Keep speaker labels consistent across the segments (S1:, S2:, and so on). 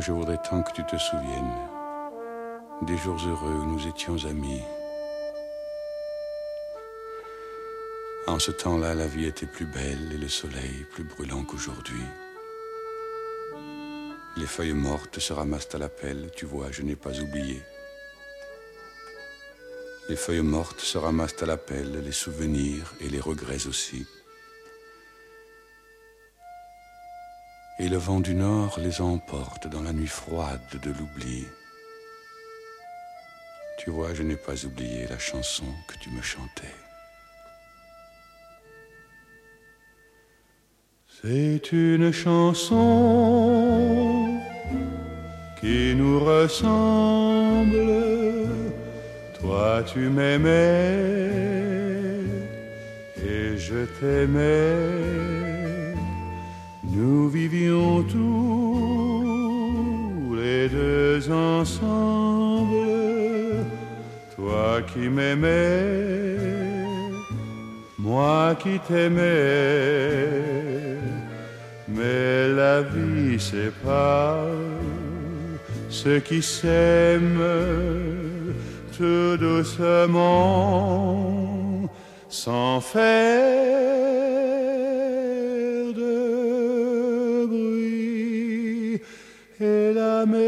S1: Je voudrais tant que tu te souviennes des jours heureux où nous étions amis. En ce temps-là, la vie était plus belle et le soleil plus brûlant qu'aujourd'hui. Les feuilles mortes se ramassent à la pelle, tu vois, je n'ai pas oublié. Les feuilles mortes se ramassent à la pelle, les souvenirs et les regrets aussi. Et le vent du nord les emporte dans la nuit froide de l'oubli. Tu vois, je n'ai pas oublié la chanson que tu me chantais. C'est une chanson qui nous ressemble. Toi, tu m'aimais et je t'aimais. Nous vivions tous les deux ensemble. Toi qui m'aimais, moi qui t'aimais. Mais la vie sépare ceux qui s'aiment tout doucement sans faire et la mer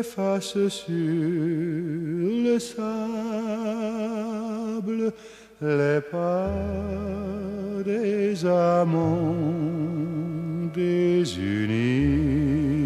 S1: efface sur le sable les pas des amants désunis.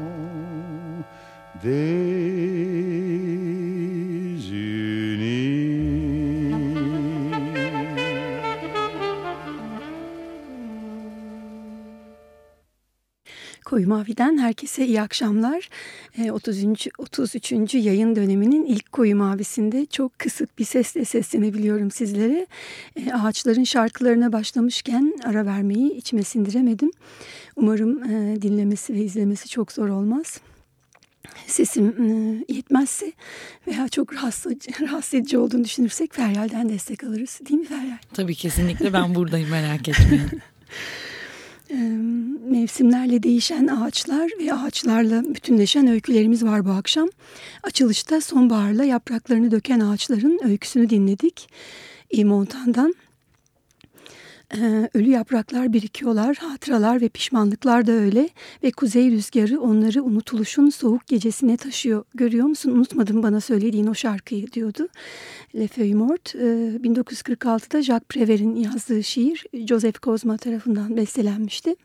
S2: Koyu Mavi'den herkese iyi akşamlar. 33. 33. yayın döneminin ilk Koyu Mavisi'nde çok kısık bir sesle seslenebiliyorum sizlere. E, ağaçların şarkılarına başlamışken ara vermeyi içime sindiremedim. Umarım e, dinlemesi ve izlemesi çok zor olmaz. Sesim e, yetmezse veya çok rahatsız, rahatsız edici olduğunu düşünürsek Feryal'den destek alırız. Değil mi Feryal?
S3: Tabii kesinlikle ben buradayım merak etmeyin.
S2: mevsimlerle değişen ağaçlar ve ağaçlarla bütünleşen öykülerimiz var bu akşam. Açılışta sonbaharla yapraklarını döken ağaçların öyküsünü dinledik. E. Montan'dan. Ölü yapraklar birikiyorlar, hatıralar ve pişmanlıklar da öyle ve kuzey rüzgarı onları unutuluşun soğuk gecesine taşıyor. Görüyor musun? Unutmadım bana söylediğin o şarkıyı diyordu. Le Feuille Morte 1946'da Jacques Prévert'in yazdığı şiir Joseph Kozma tarafından bestelenmişti.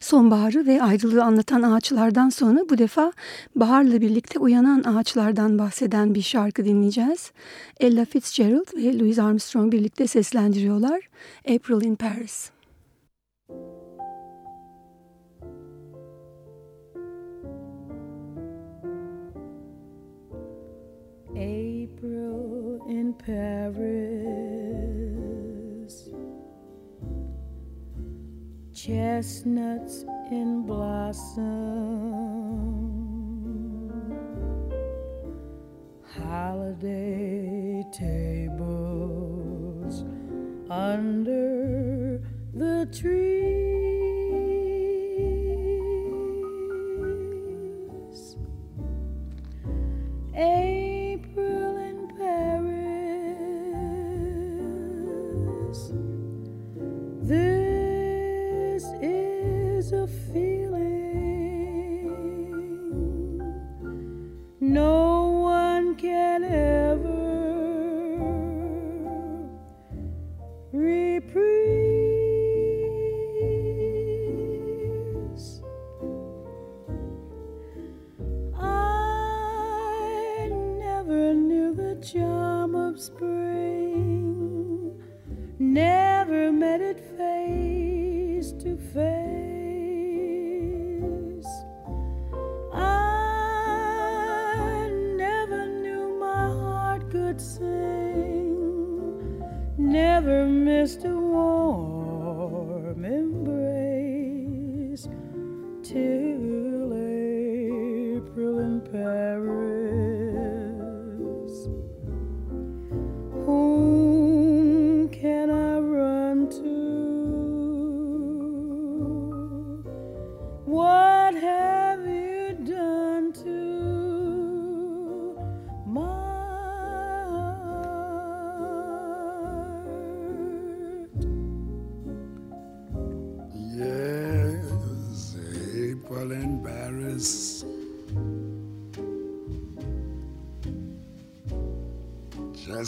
S2: Sonbaharı ve ayrılığı anlatan ağaçlardan sonra bu defa baharla birlikte uyanan ağaçlardan bahseden bir şarkı dinleyeceğiz. Ella Fitzgerald ve Louis Armstrong birlikte seslendiriyorlar. April in Paris.
S4: April in Paris chestnuts in blossom, holiday tables under the trees.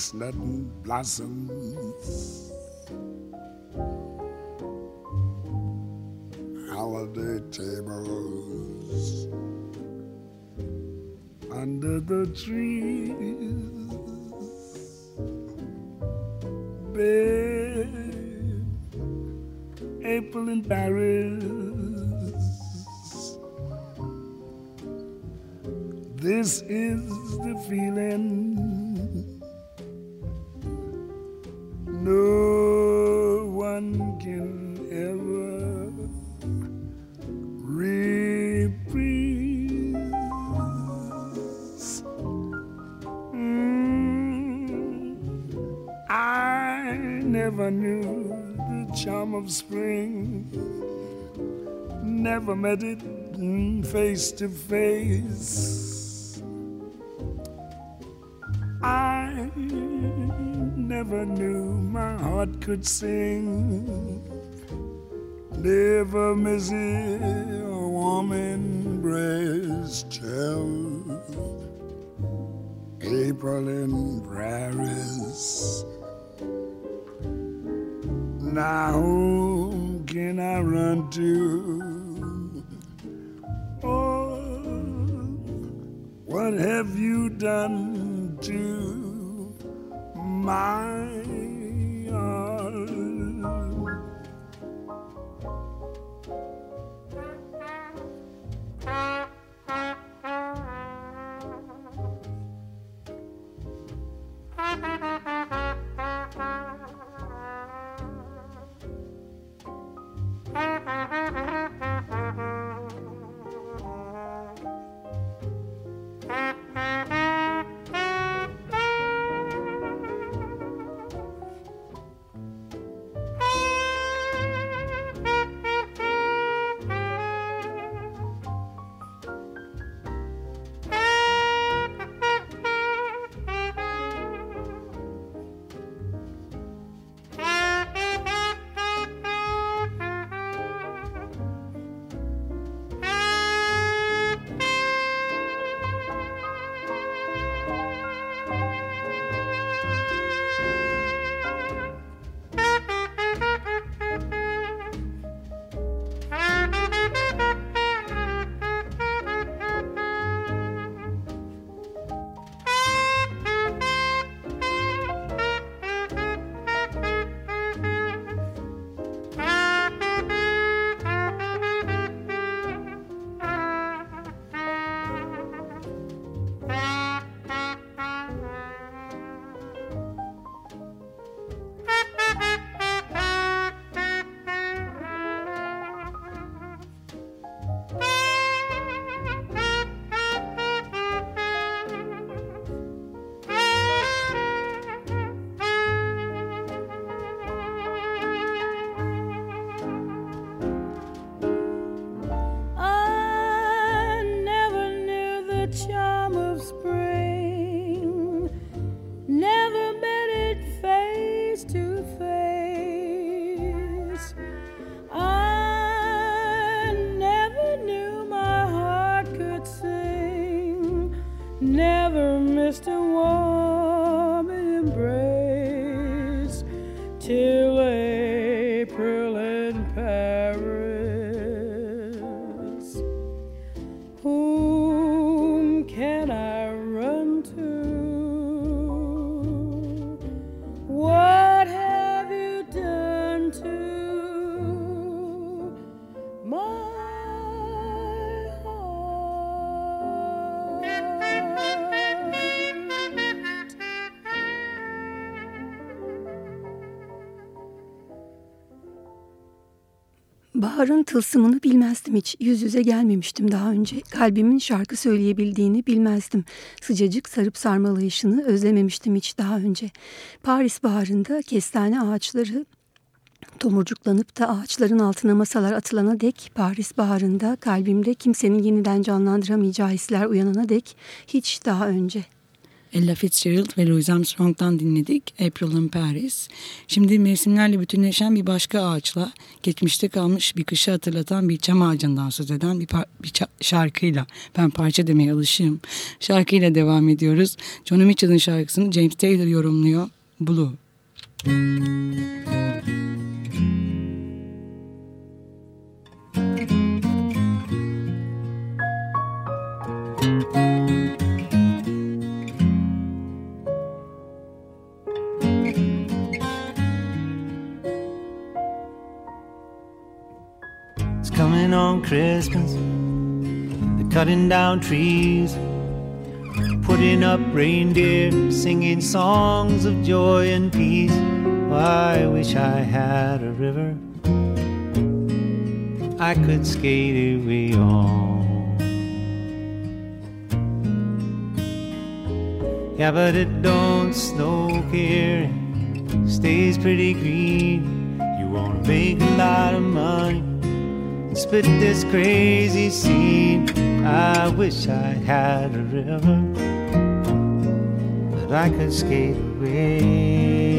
S5: Chestnut blossoms. Holiday tables under the trees. Babe, April in Paris. This is the feeling met it face to face. I never knew my heart could sing, never miss a warm embrace till April in Paris. Now whom can I run to? What have you done to my
S2: Bahar'ın tılsımını bilmezdim hiç. Yüz yüze gelmemiştim daha önce. Kalbimin şarkı söyleyebildiğini bilmezdim. Sıcacık sarıp sarmalayışını özlememiştim hiç daha önce. Paris baharında kestane ağaçları tomurcuklanıp da ağaçların altına masalar atılana dek Paris baharında kalbimde kimsenin yeniden canlandıramayacağı hisler uyanana dek hiç daha önce.
S3: Ella Fitzgerald ve Louis Armstrong'dan dinledik April in Paris. Şimdi mevsimlerle bütünleşen bir başka ağaçla, geçmişte kalmış bir kışı hatırlatan bir çam ağacından söz eden bir, bir şarkıyla, ben parça demeye alışığım, şarkıyla devam ediyoruz. Johnny Mitchell'ın şarkısını James Taylor yorumluyor, Blue.
S6: It's Christmas. They're cutting down trees, putting up reindeer, singing songs of joy and peace. I wish I had a river I could skate away on. Yeah, but it don't snow here, stays pretty green. You wanna make a lot of money split this crazy scene. I wish I had a river that I could skate away.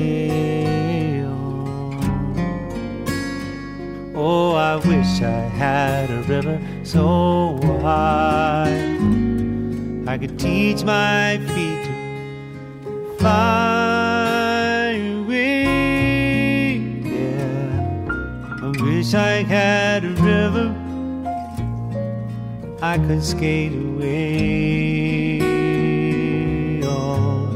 S6: Oh, I wish I had a river so wide I could teach my feet to fly wish I had a river I could skate away on.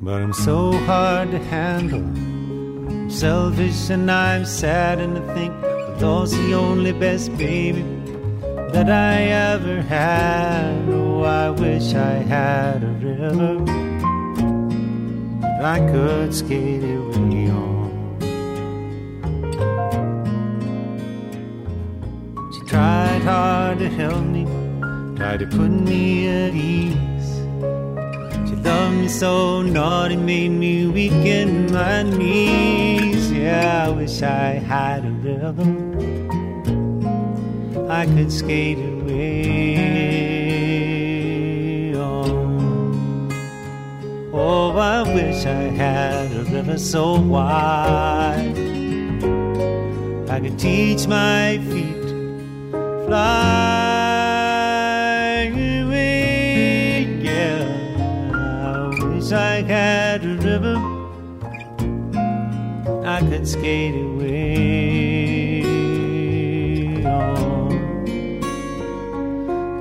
S6: But I'm so hard to handle. I'm selfish and I'm sad, and I think that lost the only best baby that I ever had. Oh, I wish I had a river I could skate away hard to help me, tried to put me at ease. She loved me so naughty, made me weak in my knees. Yeah, I wish I had a rhythm I could skate away on. Oh, I wish I had a river so wide I could teach my feet fly away. Yeah, I wish I had a river I could skate away on.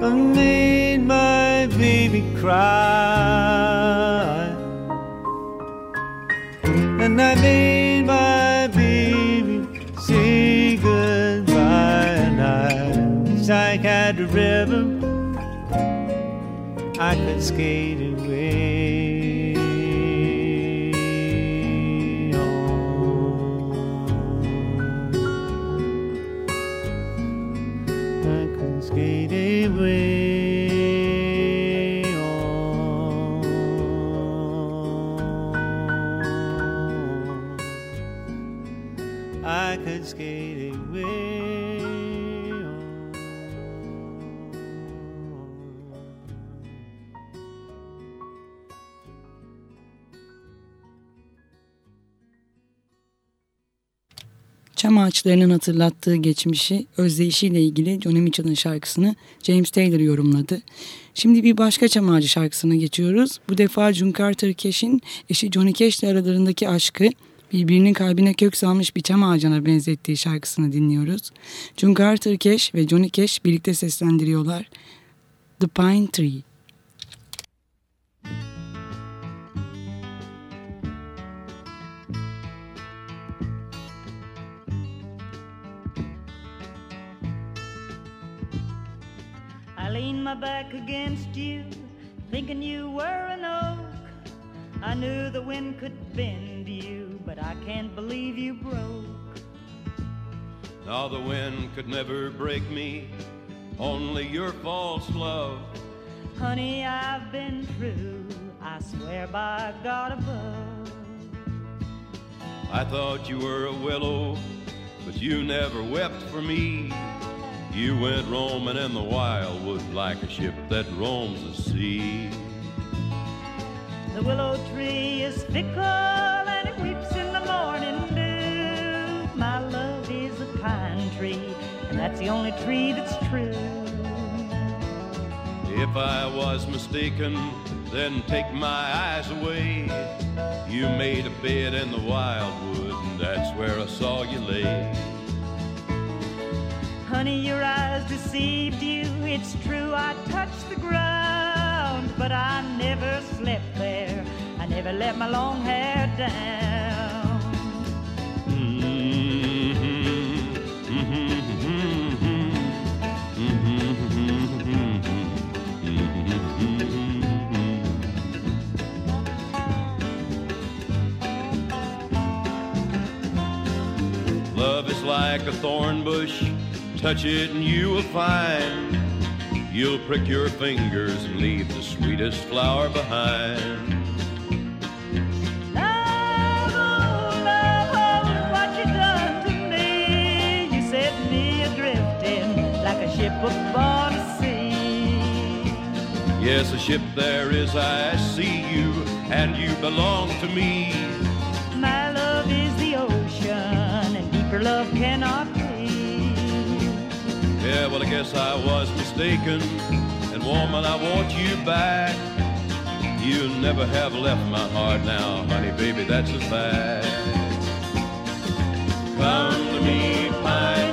S6: I made my baby cry, and I made I could skate
S3: in. Ağaçlarının hatırlattığı geçmişi, özdeyişiyle ilgili Johnny Mitchell'ın şarkısını James Taylor yorumladı. Şimdi bir başka çam ağacı şarkısına geçiyoruz. Bu defa June Carter Cash'in eşi Johnny Cash ile aralarındaki aşkı birbirinin kalbine kök salmış bir çam ağacına benzettiği şarkısını dinliyoruz. June Carter Cash ve Johnny Cash birlikte seslendiriyorlar. The Pine Tree.
S7: My back against you, thinking you were an oak. I knew the wind could bend you, but I can't believe you broke.
S8: Now the wind could never break me, only your false love.
S7: Honey, I've been true, I swear by God above.
S8: I thought you were a willow, but you never wept for me. You went roaming in the wildwood like a ship that roams the sea.
S7: The willow tree is fickle and it weeps in the morning dew. My love is a pine tree, and that's the only tree that's true.
S8: If I was mistaken, then take my eyes away. You made a bed in the wildwood, and that's where I saw you lay.
S7: Honey, your eyes deceived you. It's true, I touched the ground, but I never slept there. I never let my long hair down.
S8: Love is like a thorn bush, touch it and you will find. You'll prick your fingers and leave the sweetest flower behind.
S7: Love, oh, love, oh, what you done to me. You set me adrifting like a ship upon the sea.
S8: Yes, a ship there is, I see you, and you belong to me.
S7: My love is the ocean, and deeper love cannot.
S8: Yeah, well, I guess I was mistaken. And woman, I want you back. You never have left my heart now, honey, baby, that's a fact. Come to me, pine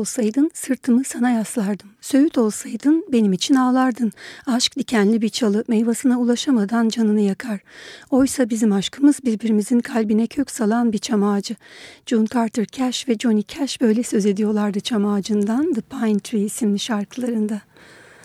S2: olsaydın sırtımı sana yaslardım. Söğüt olsaydın benim için ağlardın. Aşk dikenli bir çalı meyvasına ulaşamadan canını yakar. Oysa bizim aşkımız birbirimizin kalbine kök salan bir çam ağacı. June Carter Cash ve Johnny Cash böyle söz ediyorlardı çam ağacından The Pine Tree isimli şarkılarında.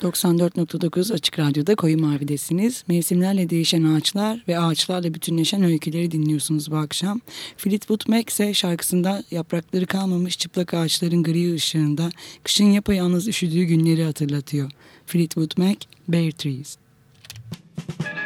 S3: 94.9 Açık Radyo'da Koyu Mavi'desiniz. Mevsimlerle değişen ağaçlar ve ağaçlarla bütünleşen öyküleri dinliyorsunuz bu akşam. Fleetwood Mac ise şarkısında yaprakları kalmamış çıplak ağaçların gri ışığında kışın yapayalnız üşüdüğü günleri hatırlatıyor. Fleetwood Mac, Bare Trees.
S7: Come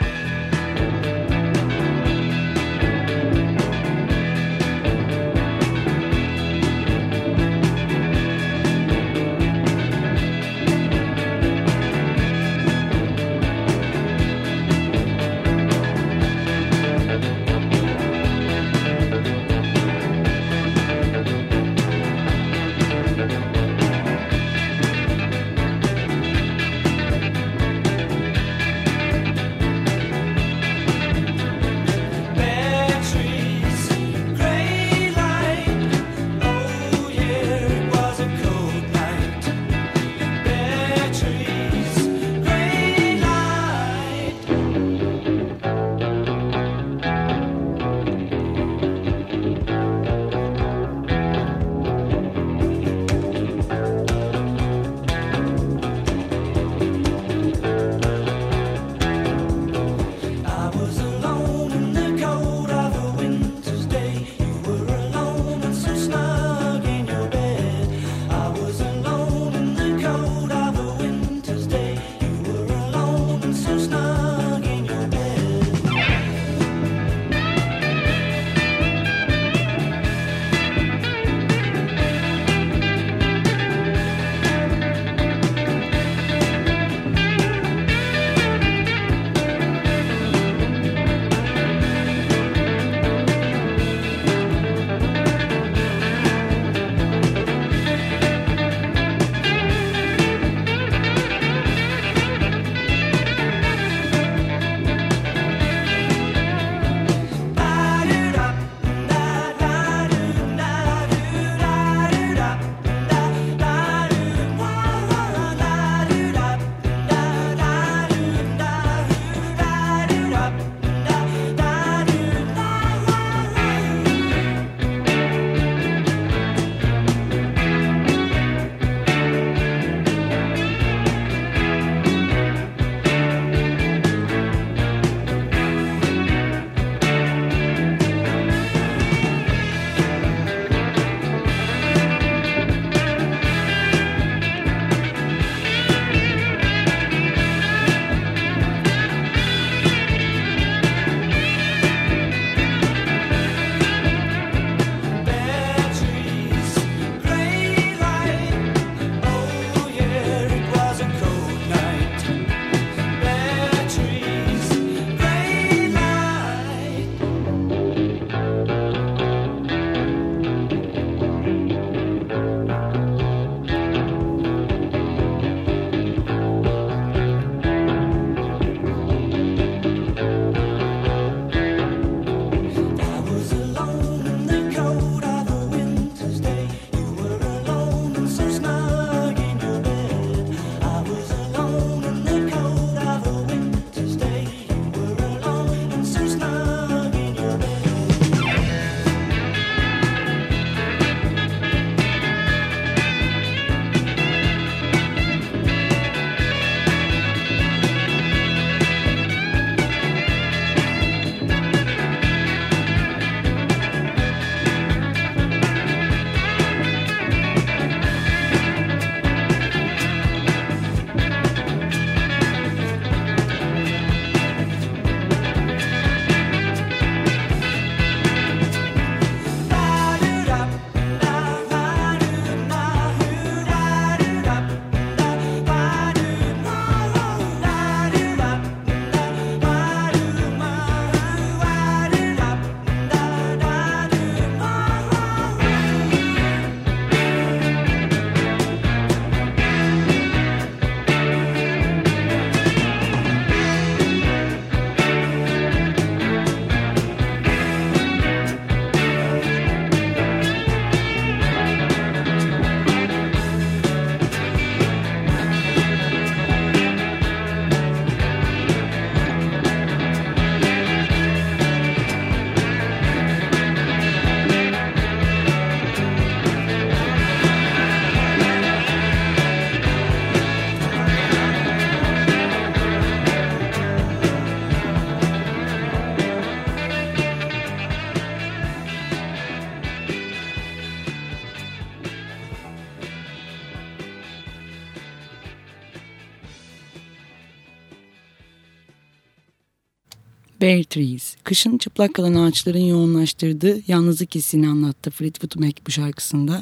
S3: Bare Trees. Kışın çıplak kalan ağaçların yoğunlaştırdığı yalnızlık hissini anlattı Fleetwood Mac bu şarkısında.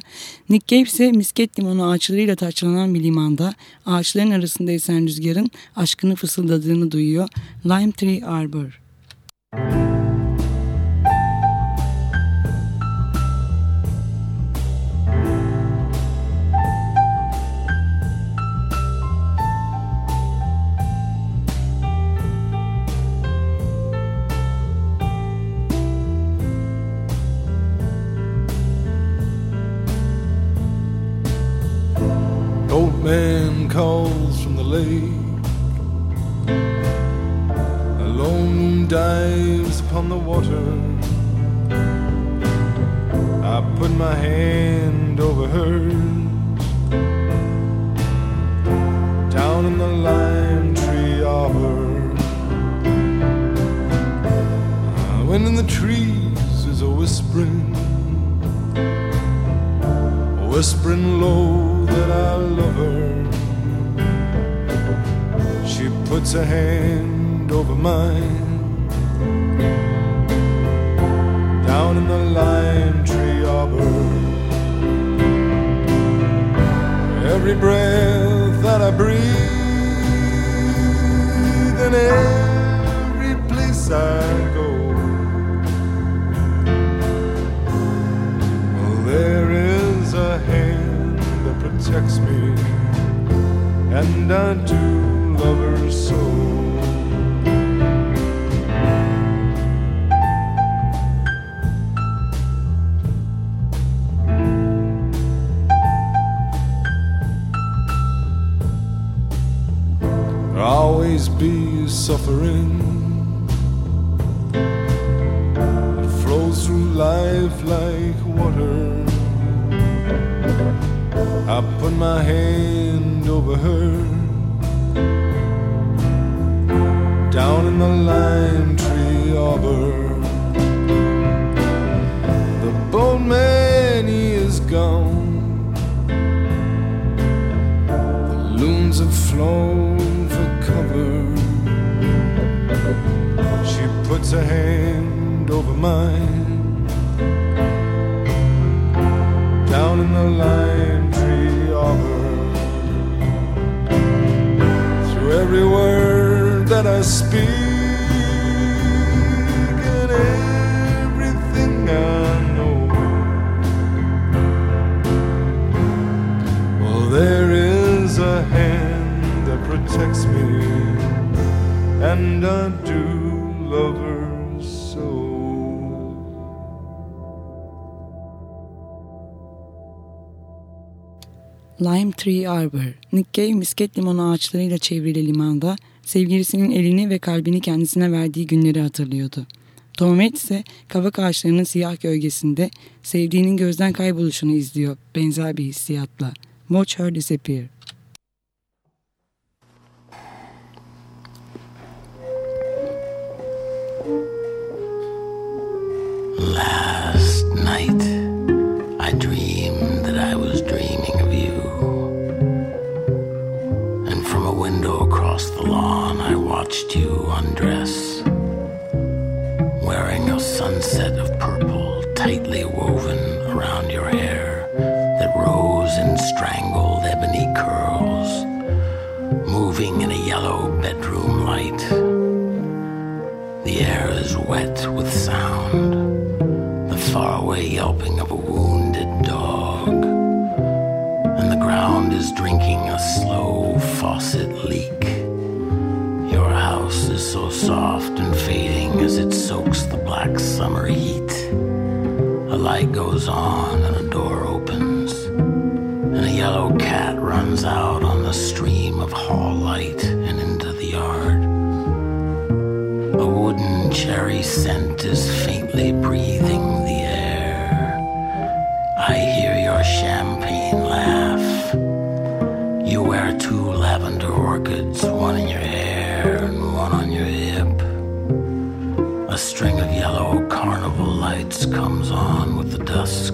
S3: Nick Cave ise misket limonu ağaçlarıyla taçlanan bir limanda ağaçların arasında esen rüzgarın aşkını fısıldadığını duyuyor. Lime Tree Arbor.
S9: Old late. ahead. The lime tree arbor. The boatman, he is gone. The loons have flown for cover. She puts her hand over mine down in the lime tree arbor. Through every word that I speak and I do love her so.
S3: Lime Tree Arbor. Cave misket limonu ağaçlarıyla çevrili limanda sevgilisinin elini ve kalbini kendisine verdiği günleri hatırlıyordu. Tom Waits ise kavak ağaçlarının siyah gölgesinde sevdiğinin gözden kayboluşunu izliyor benzer bir hissiyatla. Watch Her Disappear.
S10: Last night, I dreamed that I was dreaming of you. And from a window across the lawn, I watched you undress, wearing a sunset of purple tightly woven around your hair that rose in strangled ebony curls, moving in a yellow bedroom light. The air is wet with sound faraway yelping of a wounded dog. And the ground is drinking a slow faucet leak. Your house is so soft and fading as it soaks the black summer heat. A light goes on and a door opens, and a yellow cat runs out on the stream of hall light and into the yard. A wooden cherry scent is faintly breathing lights comes on with the dusk,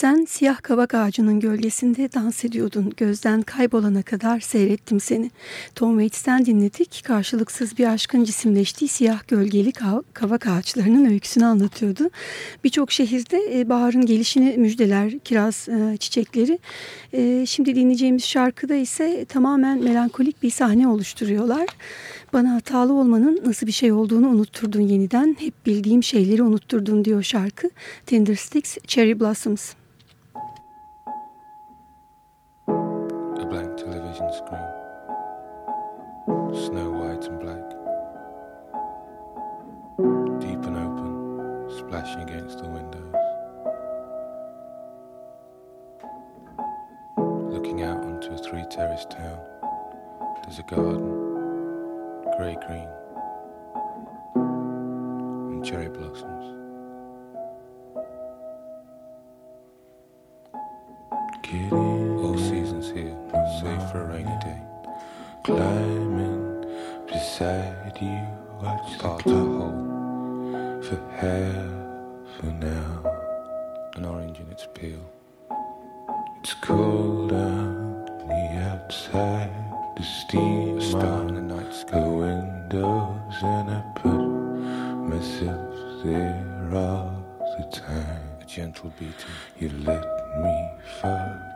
S2: sen siyah kavak ağacının gölgesinde dans ediyordun. Gözden kaybolana kadar seyrettim seni. Tom Waits'ten dinledik. Karşılıksız bir aşkın cisimleştiği siyah gölgeli kav- kavak ağaçlarının öyküsünü anlatıyordu. Birçok şehirde e, baharın gelişini müjdeler, kiraz e, çiçekleri. E, Şimdi dinleyeceğimiz şarkıda ise tamamen melankolik bir sahne oluşturuyorlar. Bana hatalı olmanın nasıl bir şey olduğunu unutturdun yeniden. Hep bildiğim şeyleri unutturdun diyor şarkı. Tender Sticks, Cherry Blossoms.
S11: Television screen, snow white and black, deep and open, splashing against the windows. Looking out onto a three terrace town, there's a garden, grey green, and cherry blossoms. All Climbing beside you, watch the hole for half an hour. An orange in its peel. It's cold out the outside. The steam a star in the night sky. The windows and I put myself there all the time. A gentle beating. You let me forget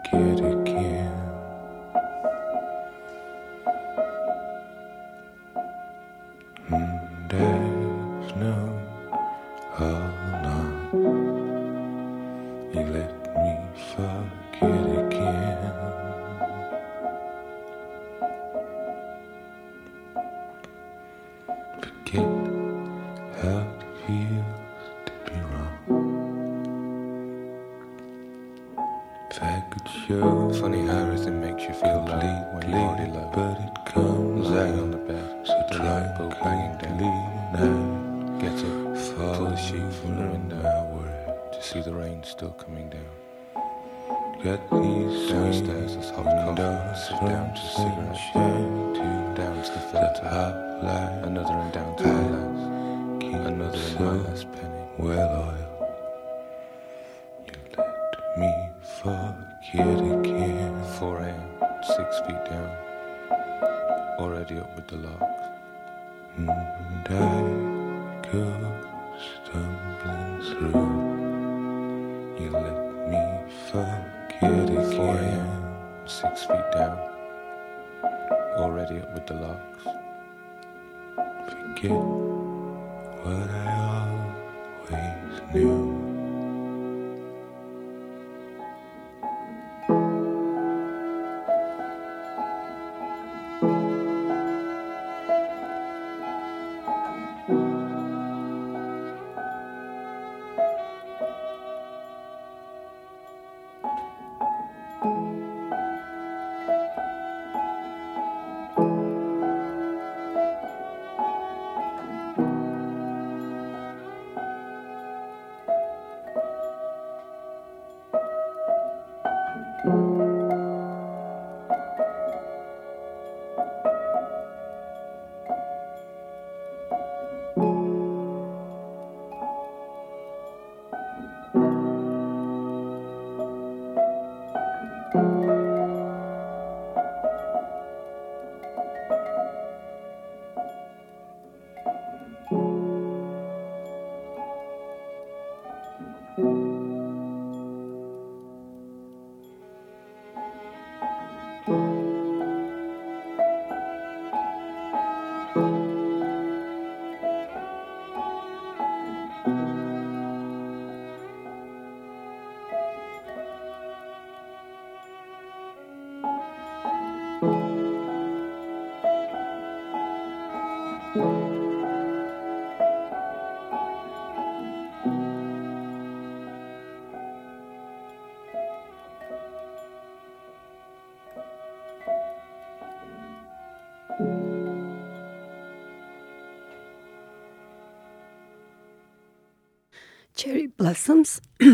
S2: Blossoms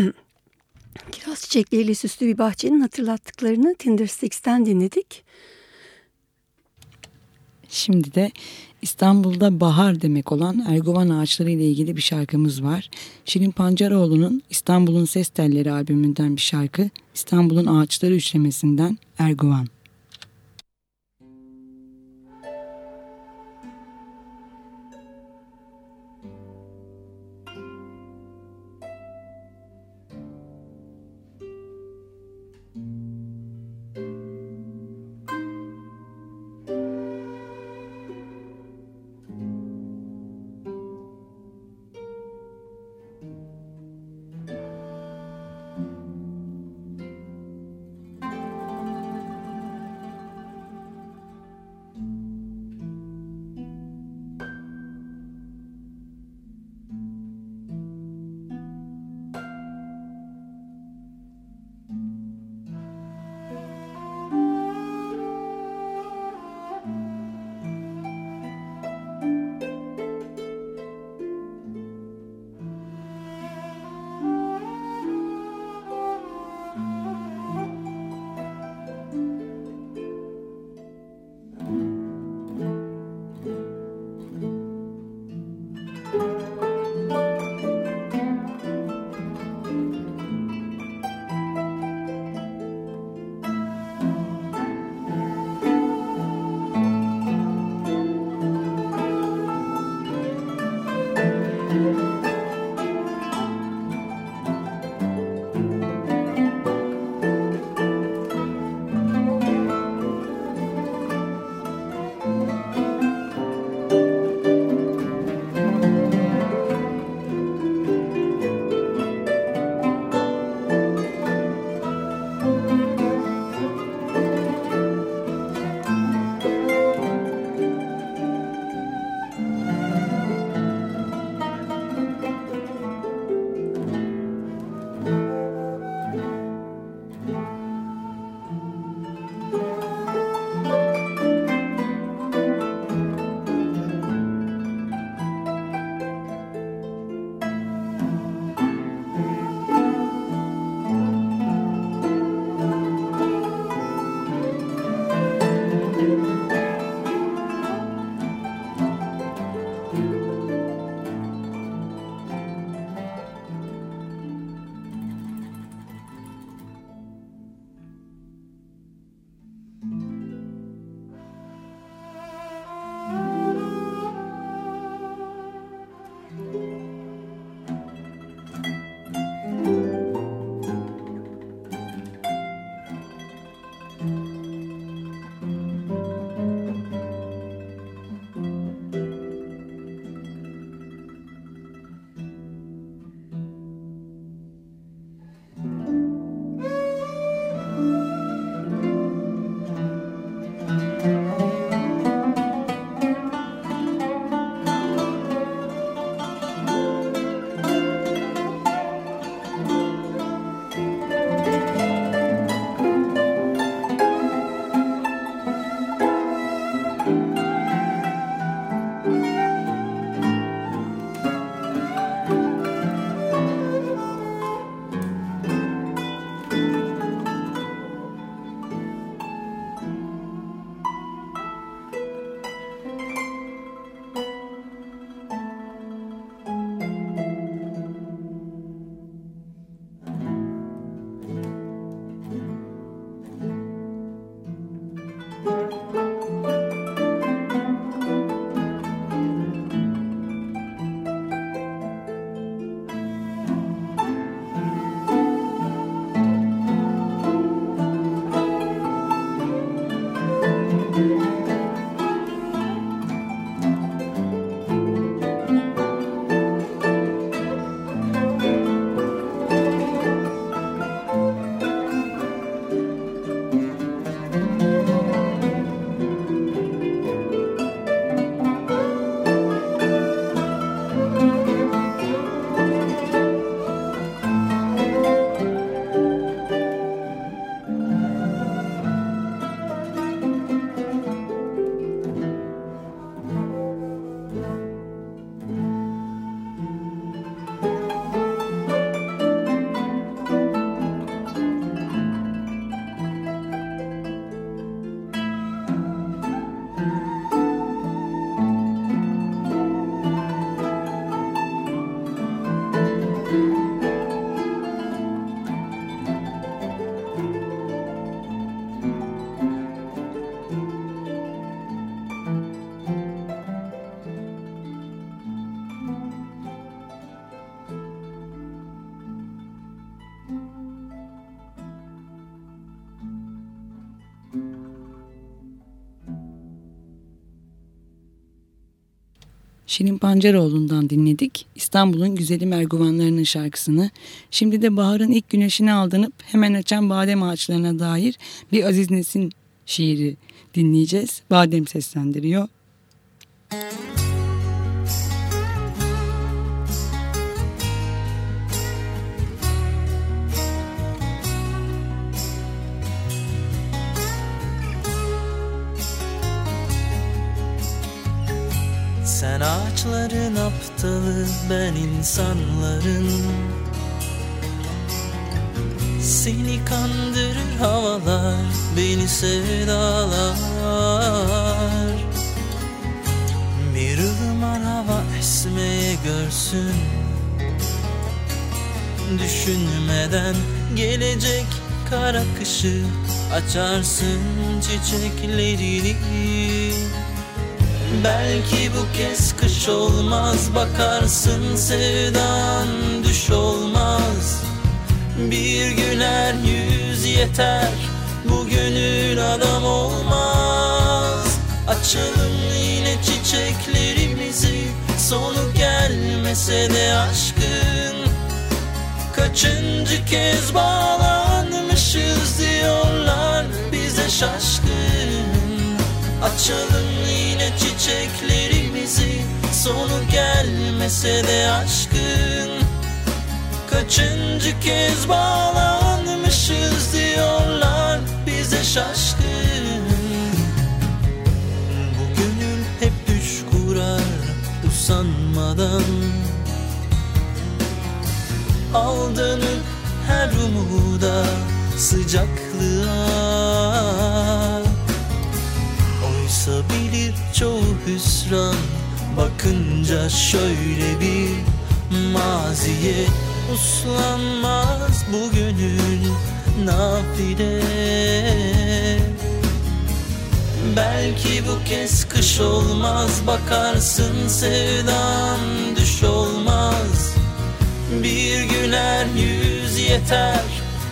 S2: kiraz çiçekleriyle süslü bir bahçenin hatırlattıklarını Tinder Six'ten dinledik.
S3: Şimdi de İstanbul'da bahar demek olan erguvan ağaçları ile ilgili bir şarkımız var. Şirin Pancaroğlu'nun İstanbul'un Ses Telleri albümünden bir şarkı İstanbul'un Ağaçları üçlemesinden Erguvan. Şirin Pancaroğlu'ndan dinledik. İstanbul'un güzeli merguvanlarının şarkısını. Şimdi de baharın ilk güneşine aldanıp hemen açan badem ağaçlarına dair bir Aziz Nesin şiiri dinleyeceğiz. Badem seslendiriyor.
S12: Sen ağaçların aptalı ben insanların. Seni kandırır havalar beni sevdalar. Bir ılıman hava esmeye görsün. Düşünmeden gelecek kara kışı Açarsın çiçeklerini Belki bu kez kış olmaz Bakarsın sevdan düş olmaz. Bir güler yüz yeter Bu gönül adam olmaz. Açalım yine çiçeklerimizi Sonu gelmese de aşkın. Kaçıncı kez bağlanmışız diyorlar bize şaşkın Açalım yine çiçeklerimizi. Sonu gelmese de aşkın. Kaçıncı kez bağlanmışız diyorlar bize şaşkın. Bu gönül hep düş kurar usanmadan. Aldanıp her umuda sıcaklığa Oysa bilir çoğu hüsran. Bakınca şöyle bir maziye Uslanmaz bu gönül nafile. Belki bu kez kış olmaz Bakarsın sevdan düş olmaz. Bir güler yüz yeter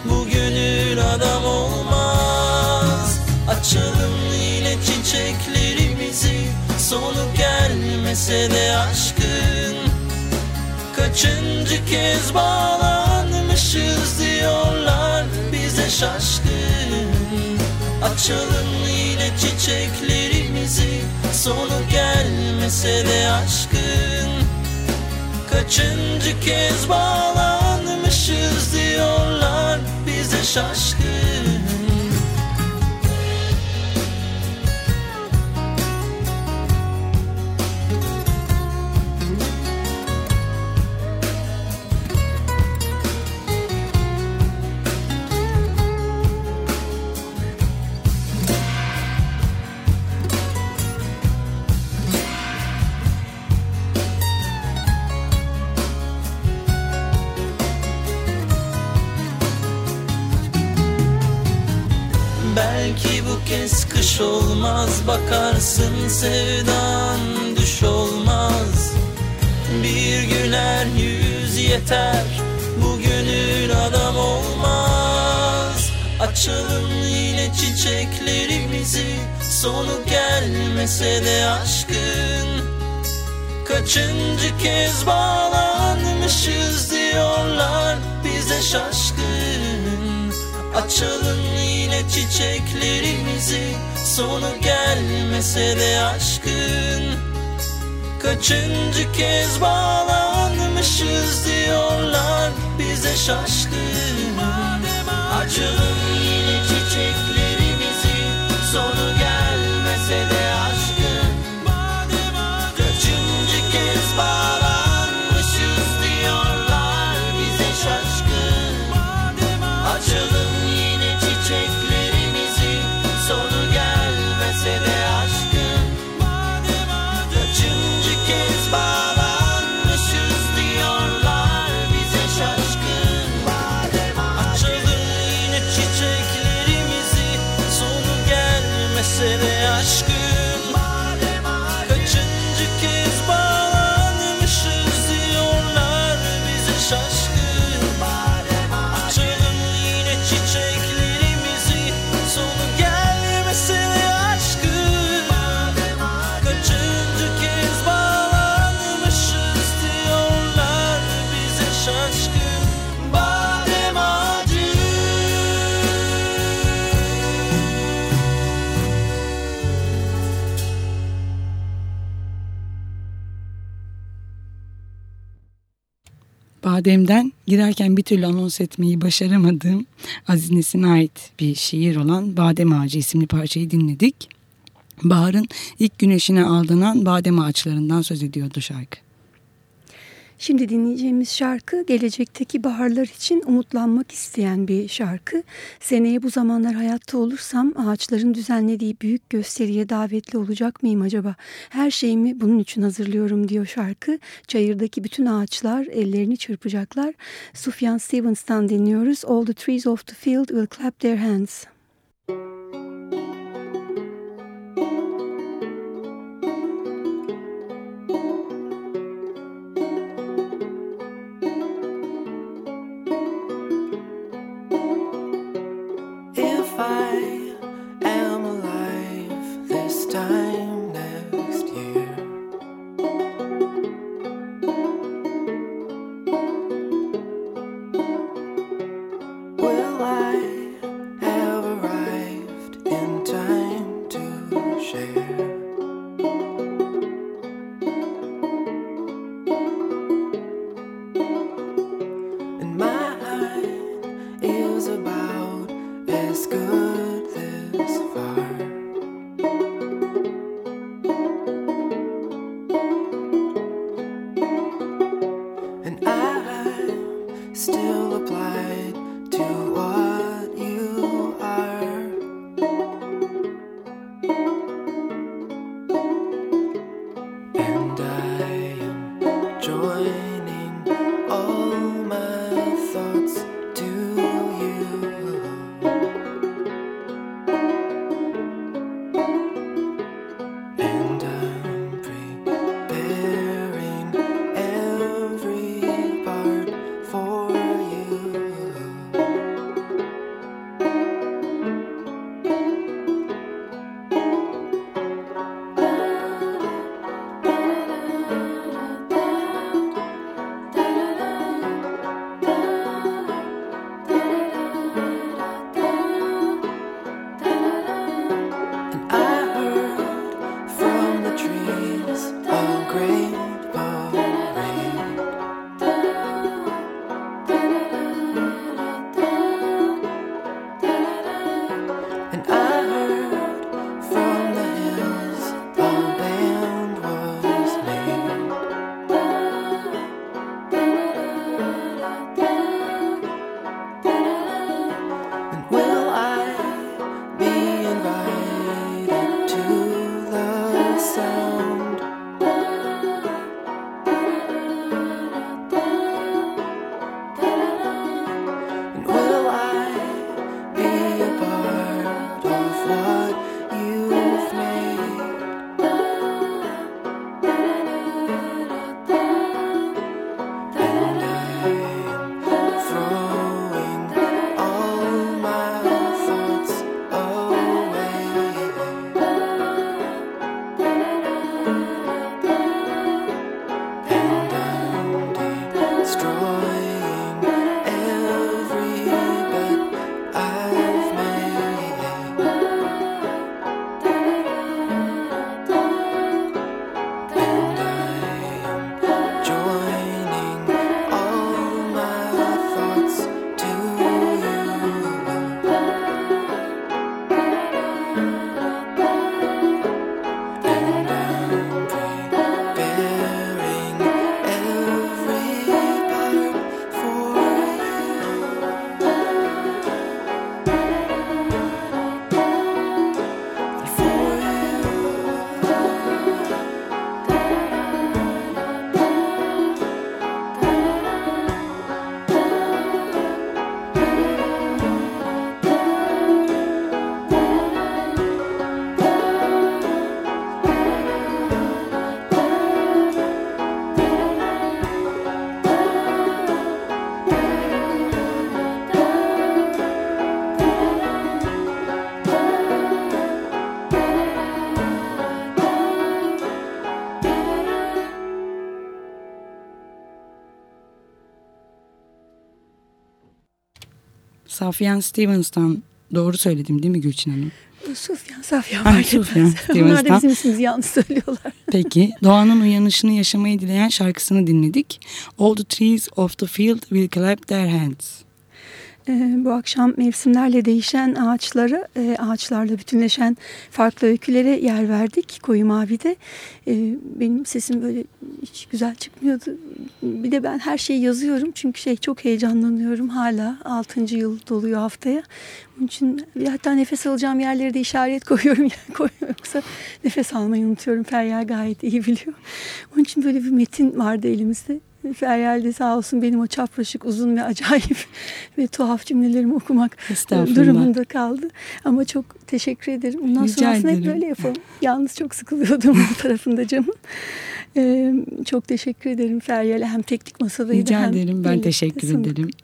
S12: Bu gönül adam olmaz. Açalım yine çiçeklerimizi Sonu gelmese de aşkın. Kaçıncı kez bağlanmışız diyorlar bize şaşkın. Açalım yine çiçeklerimizi Sonu gelmese de aşkın. Kaçıncı kez bağlanmışız diyorlar bize şaşkın kış olmaz Bakarsın sevdan düş olmaz. Bir güler yüz yeter Bu gönül adam olmaz. Açalım yine çiçeklerimizi Sonu gelmese de aşkın. Kaçıncı kez bağlanmışız diyorlar bize şaşkın Açalım yine çiçeklerimizi Sonu gelmese de aşkın. Kaçıncı kez bağlanmışız diyorlar bize şaşkın. Açalım yine çiçeklerimizi Sonu gelmese
S3: Badem'den girerken bir türlü anons etmeyi başaramadığım Aziz Nesin'e ait bir şiir olan Badem Ağacı isimli parçayı dinledik. Baharın ilk güneşine aldanan badem ağaçlarından söz ediyordu şarkı.
S13: Şimdi dinleyeceğimiz şarkı gelecekteki baharlar için umutlanmak isteyen bir şarkı. Seneye bu zamanlar hayatta olursam ağaçların düzenlediği büyük gösteriye davetli olacak mıyım acaba? Her şeyimi bunun için hazırlıyorum diyor şarkı. Çayırdaki bütün ağaçlar ellerini çırpacaklar. Sufyan Stevens'tan dinliyoruz. All the trees of the field will clap their hands.
S3: Safiyan Stevens'tan doğru söyledim değil mi Gülçin Hanım?
S2: Sufyan, Safyan fark
S3: Sufyan.
S2: Onlar da bizim ismimizi yanlış söylüyorlar.
S3: Peki doğanın uyanışını yaşamayı dileyen şarkısını dinledik. All the trees of the field will clap their hands.
S2: Ee, bu akşam mevsimlerle değişen ağaçlara, e, ağaçlarla bütünleşen farklı öykülere yer verdik Koyu Mavi'de. Ee, benim sesim böyle hiç güzel çıkmıyordu. Bir de ben her şeyi yazıyorum çünkü şey çok heyecanlanıyorum hala. 6. yıl doluyor haftaya. Onun için hatta nefes alacağım yerlere de işaret koyuyorum. koyuyorum. Yoksa nefes almayı unutuyorum. Feryal gayet iyi biliyor. Onun için böyle bir metin vardı elimizde. Feryal de sağ olsun benim o çapraşık uzun ve acayip ve tuhaf cümlelerimi okumak durumunda kaldı. Ama çok teşekkür ederim. Bundan
S3: Rica
S2: sonra aslında hep böyle yapalım. Yalnız çok sıkılıyordum bu tarafında camın. Ee, çok teşekkür ederim Feryal'e. Hem teknik masadaydı
S3: Rica
S2: hem
S3: ederim ben teşekkür
S2: sunduk.
S3: ederim.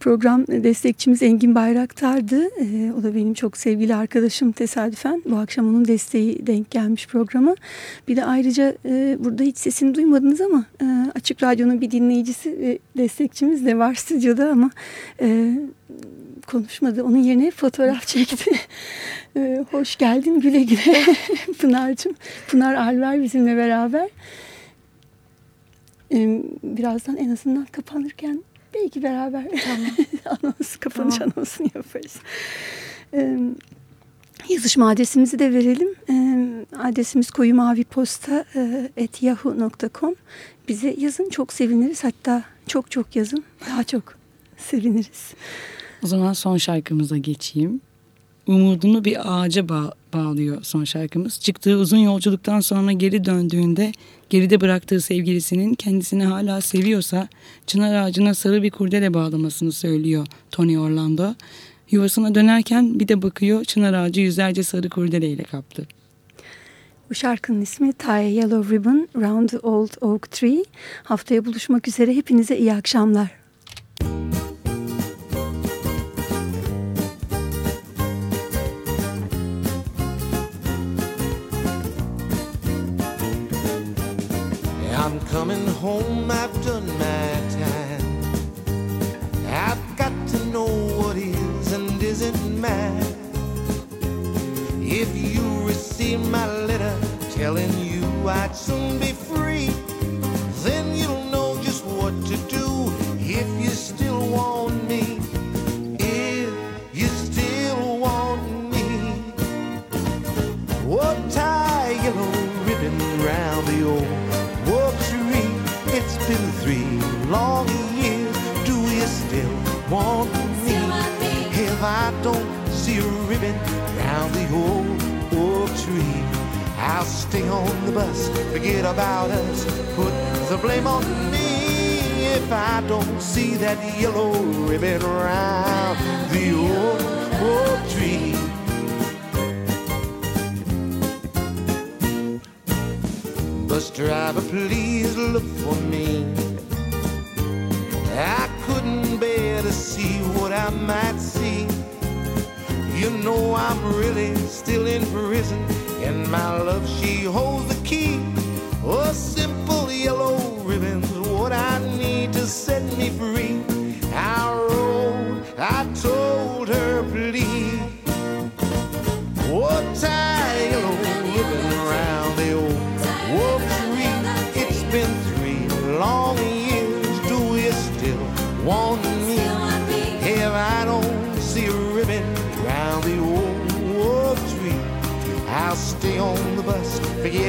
S2: Program destekçimiz Engin Bayraktar'dı. Ee, o da benim çok sevgili arkadaşım tesadüfen. Bu akşam onun desteği denk gelmiş programa. Bir de ayrıca e, burada hiç sesini duymadınız ama e, Açık Radyo'nun bir dinleyicisi ve destekçimiz de var stüdyoda ama e, konuşmadı. Onun yerine fotoğraf çekti. E, hoş geldin güle güle Pınar'cığım. Pınar Alver bizimle beraber. E, birazdan en azından kapanırken belki beraber anons, kapanış
S3: Tamam.
S2: anonsunu yaparız. E, yazışma adresimizi de verelim. E, adresimiz koyu mavi posta e, at yahoo.com. Bize yazın çok seviniriz. Hatta çok çok yazın. Daha çok seviniriz.
S3: O zaman son şarkımıza geçeyim. Umudunu bir ağaca bağ- bağlıyor son şarkımız. Çıktığı uzun yolculuktan sonra geri döndüğünde geride bıraktığı sevgilisinin kendisini hala seviyorsa çınar ağacına sarı bir kurdele bağlamasını söylüyor Tony Orlando. Yuvasına dönerken bir de bakıyor çınar ağacı yüzlerce sarı kurdeleyle kaplı.
S2: Bu şarkının ismi Tie Yellow Ribbon Round Old Oak Tree. Haftaya buluşmak üzere. Hepinize iyi akşamlar.
S14: I'm coming home, I've done my time. I've got to know what is and isn't mine. If you receive my letter telling you I'd soon be On the bus. Forget about us. Put the blame on me. If I don't see that yellow ribbon round the old oak tree. Bus driver, please look for me. I couldn't bear to see what I might see. You know I'm really still in prison, and my love, she holds the key.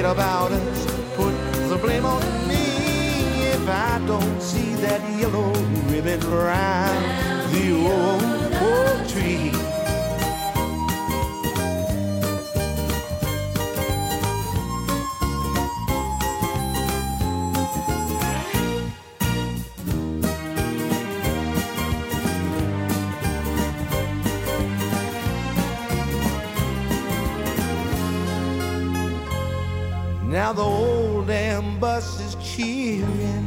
S14: About us. Put the blame on me. If I don't see that yellow ribbon round the old oak tree.
S15: hearing